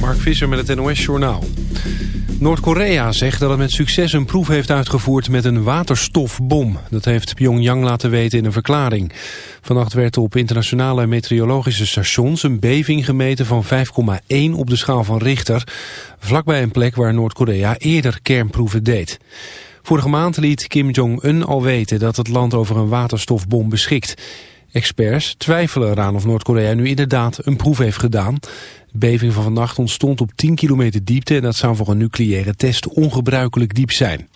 Mark Visser met het NOS Journaal. Noord-Korea zegt dat het met succes een proef heeft uitgevoerd met een waterstofbom. Dat heeft Pyongyang laten weten in een verklaring. Vannacht werd op internationale meteorologische stations een beving gemeten van 5,1 op de schaal van Richter. Vlakbij een plek waar Noord-Korea eerder kernproeven deed. Vorige maand liet Kim Jong-un al weten dat het land over een waterstofbom beschikt. Experts twijfelen eraan of Noord-Korea nu inderdaad een proef heeft gedaan. De beving van vannacht ontstond op 10 kilometer diepte... en dat zou voor een nucleaire test ongebruikelijk diep zijn.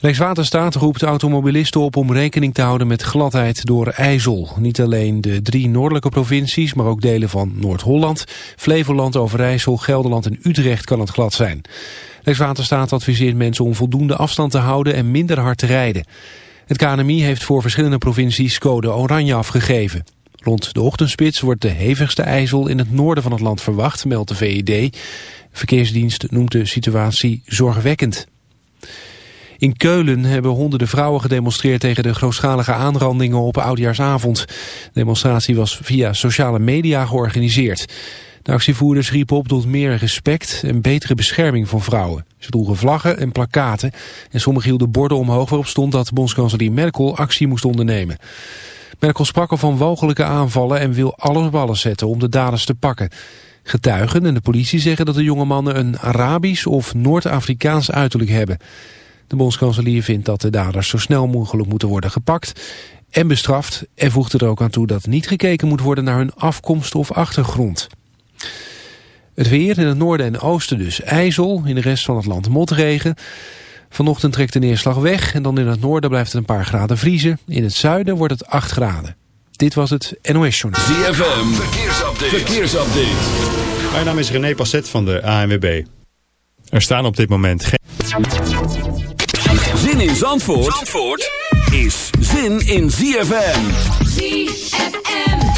Rijkswaterstaat roept automobilisten op om rekening te houden met gladheid door ijzel. Niet alleen de drie noordelijke provincies, maar ook delen van Noord-Holland, Flevoland, Overijssel, Gelderland en Utrecht kan het glad zijn. Rijkswaterstaat adviseert mensen om voldoende afstand te houden en minder hard te rijden. Het KNMI heeft voor verschillende provincies code oranje afgegeven. Rond de ochtendspits wordt de hevigste ijzel in het noorden van het land verwacht, meldt de VED. verkeersdienst noemt de situatie zorgwekkend. In Keulen hebben honderden vrouwen gedemonstreerd tegen de grootschalige aanrandingen op oudjaarsavond. De demonstratie was via sociale media georganiseerd. De actievoerders riepen op tot meer respect en betere bescherming van vrouwen. Ze droegen vlaggen en plakaten en sommigen hielden borden omhoog waarop stond dat bondskanselier Merkel actie moest ondernemen. Merkel sprak al van wogelijke aanvallen en wil alles op alles zetten om de daders te pakken. Getuigen en de politie zeggen dat de jonge mannen een Arabisch of Noord-Afrikaans uiterlijk hebben. De bondskanselier vindt dat de daders zo snel mogelijk moeten worden gepakt en bestraft en voegt er ook aan toe dat niet gekeken moet worden naar hun afkomst of achtergrond. Het weer in het noorden en oosten dus ijzel, in de rest van het land motregen. Vanochtend trekt de neerslag weg en dan in het noorden blijft het een paar graden vriezen. In het zuiden wordt het 8 graden. Dit was het NOS Journal. ZFM, verkeersupdate. verkeersupdate. Mijn naam is René Passet van de ANWB. Er staan op dit moment geen... Zin in Zandvoort, Zandvoort is zin in ZFM. ZFM.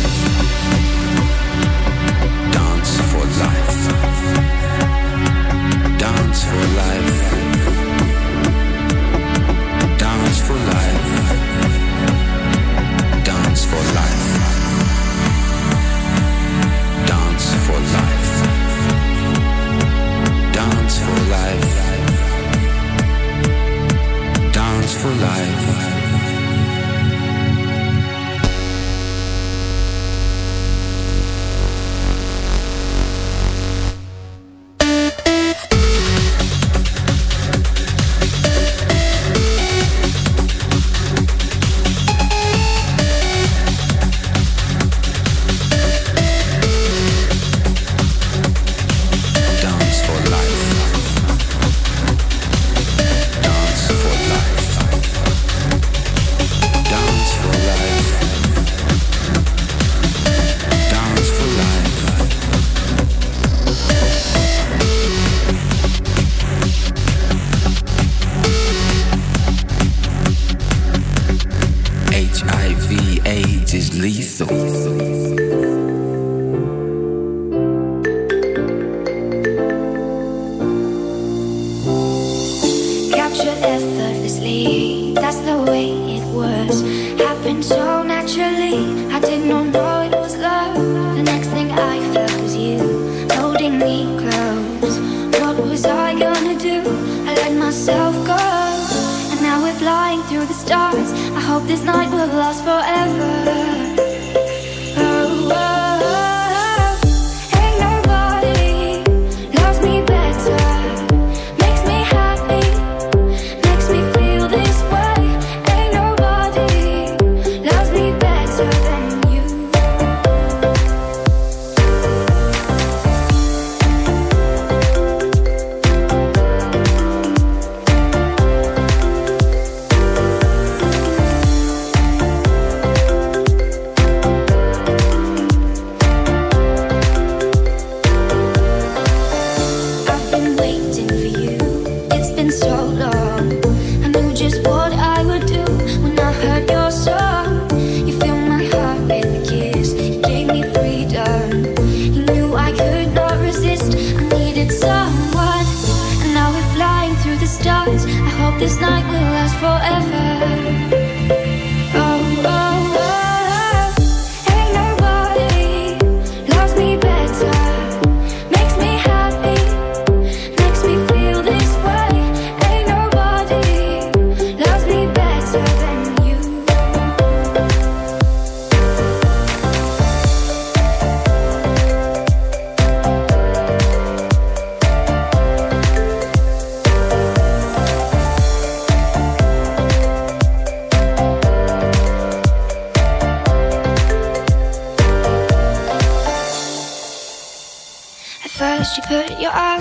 HIV, AIDS is lethal.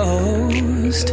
ghost.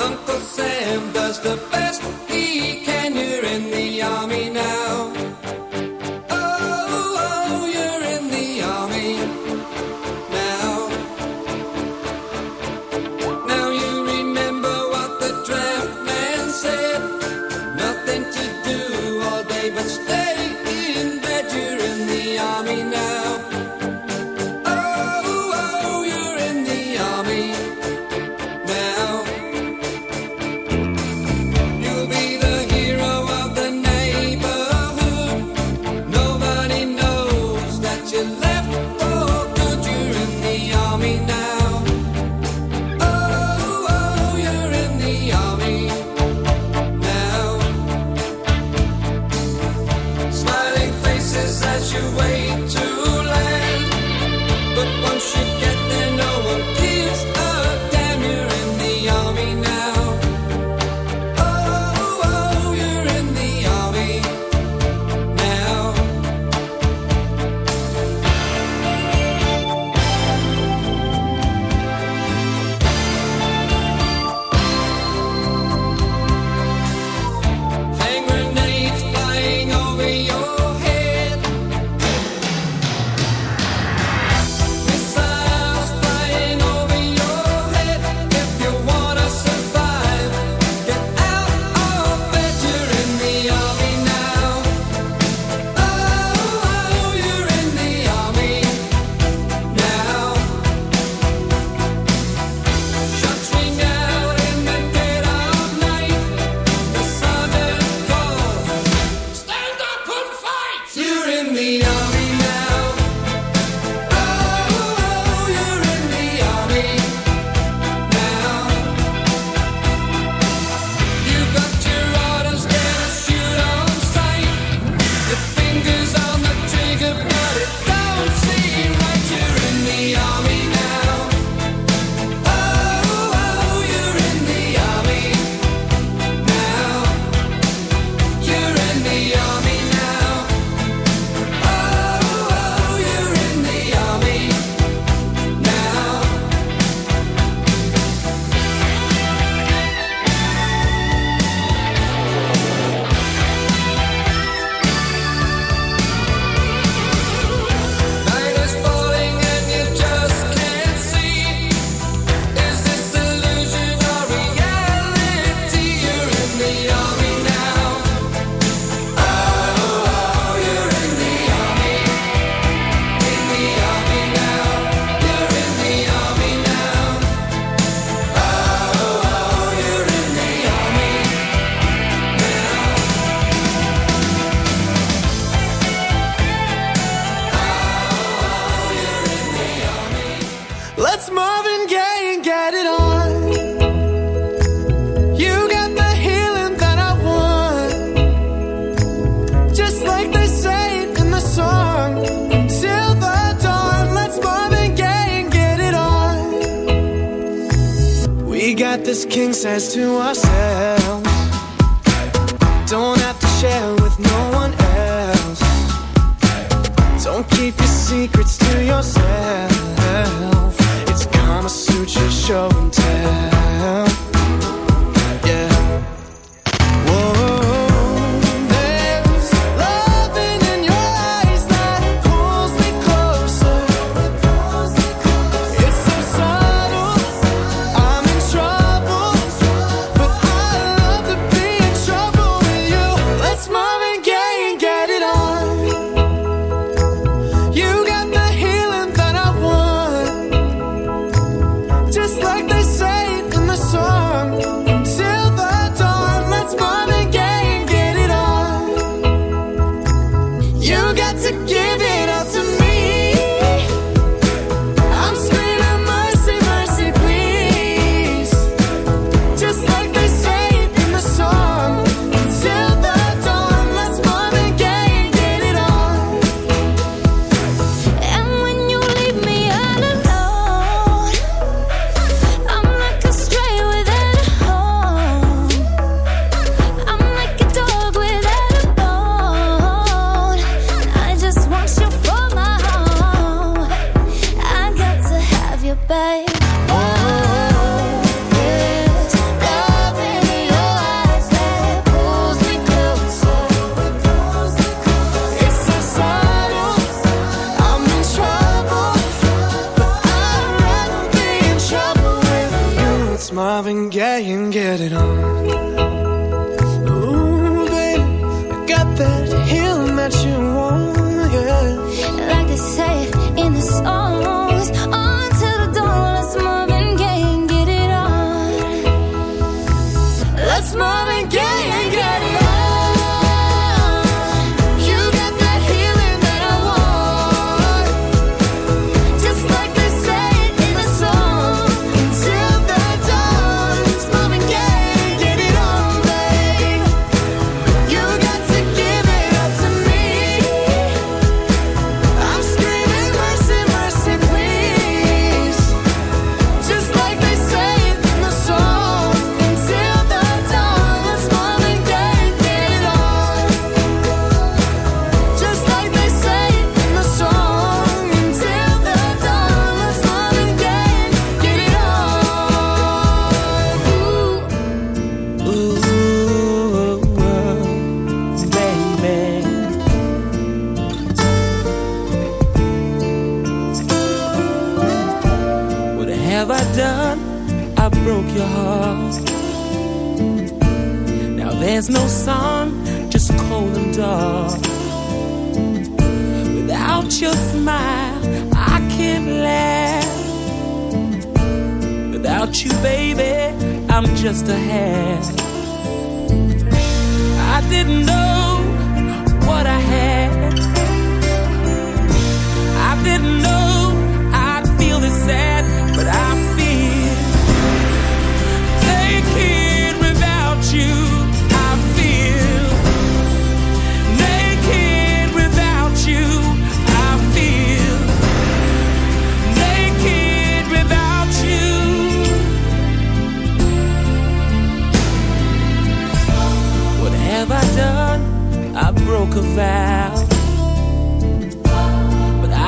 Uncle Sam does the best. keep your secrets to yourself. It's gonna suit Sutra show and tell.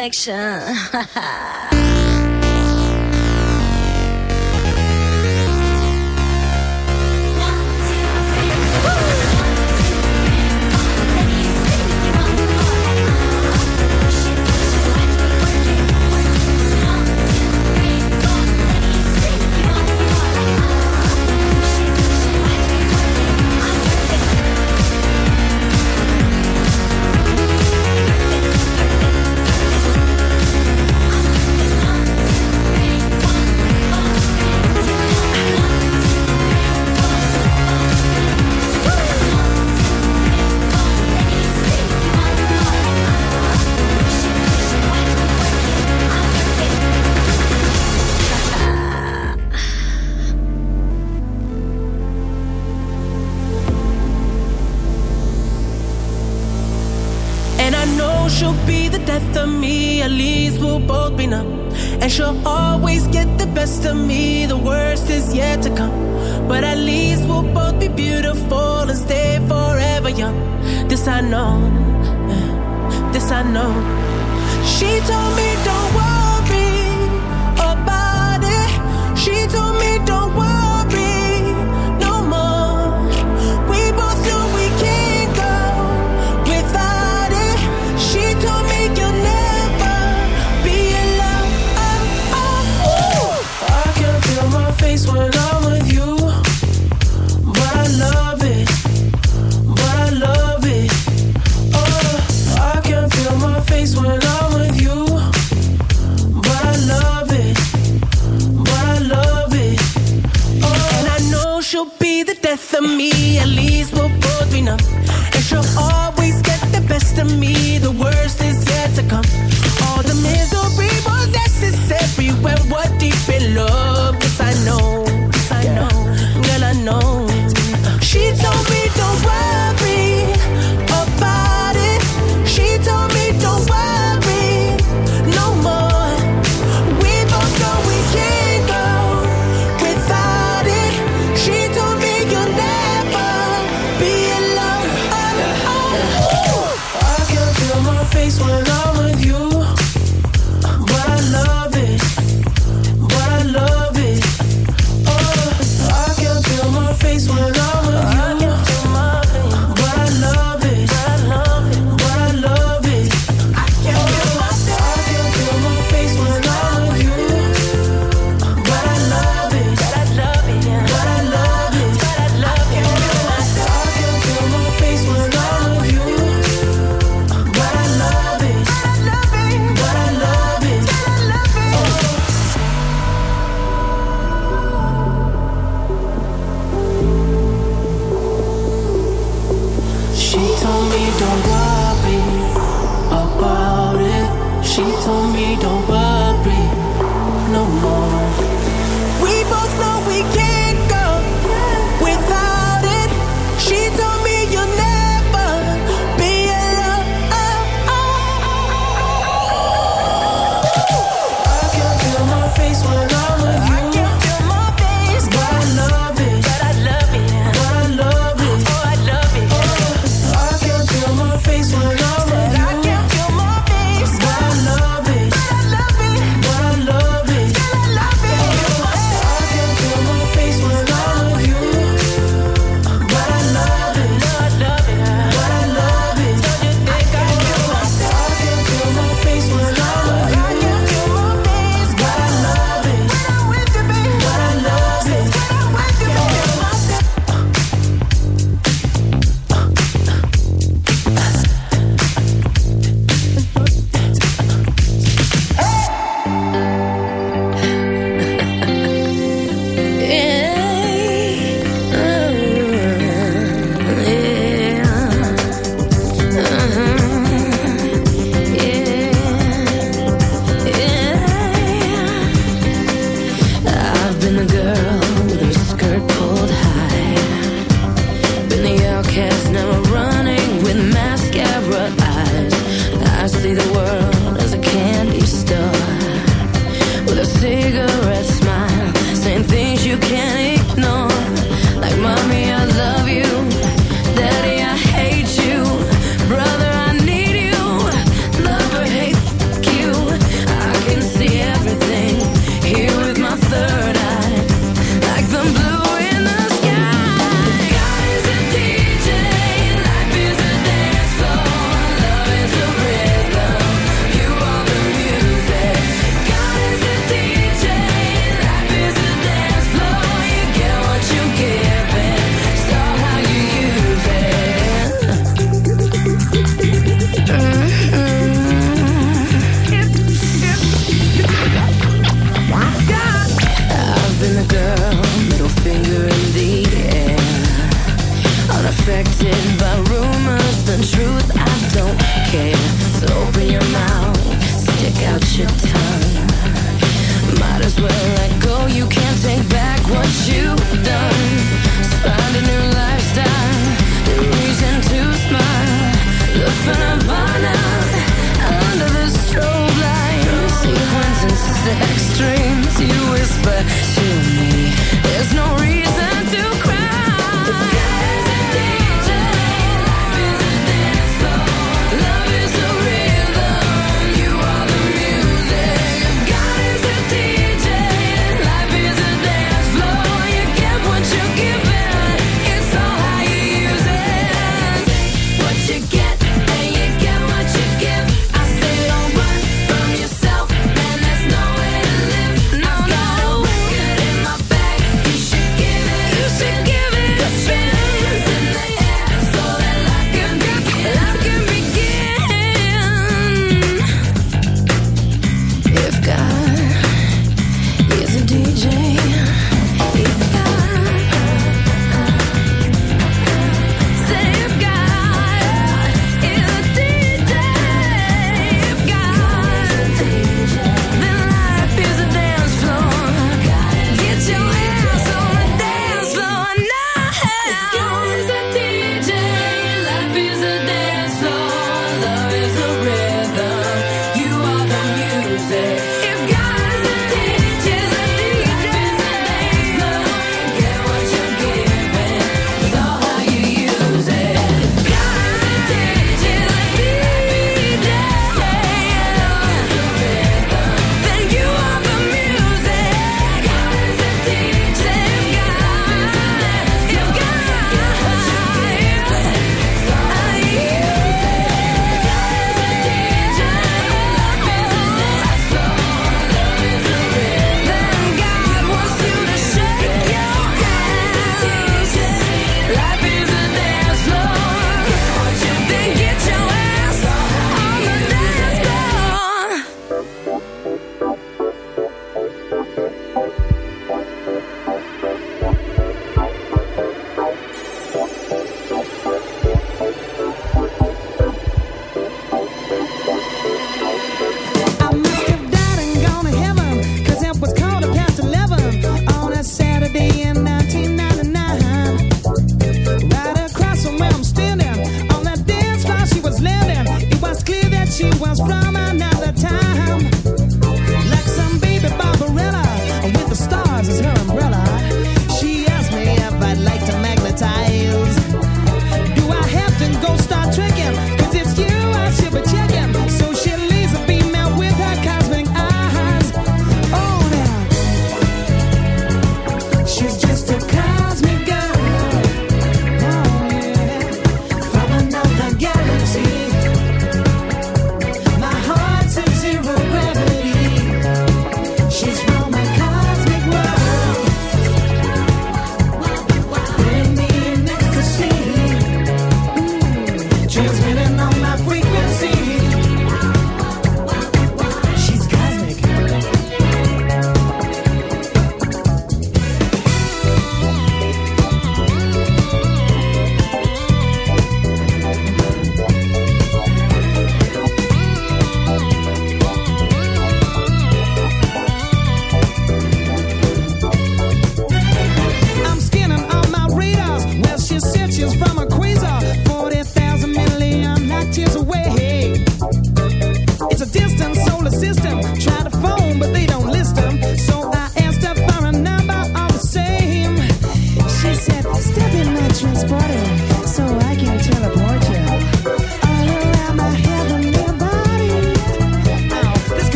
Perfection.